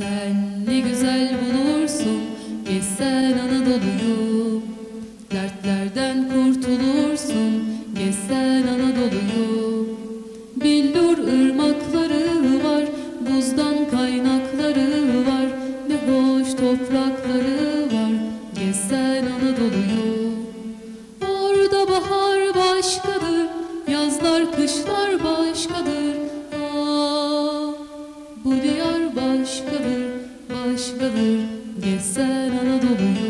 Sen ne güzel bulursun Gezsen Anadolu'yu. Dertlerden kurtulursun Gezsen Anadolu'yu. Billur ırmakları var Buzdan kaynakları var. Ne hoş toprakları var Gezsen Anadolu'yu. Orada bahar başkadır Yazlar kışlar başkadır başkadır, başkadır Gezsen Anadolu'yu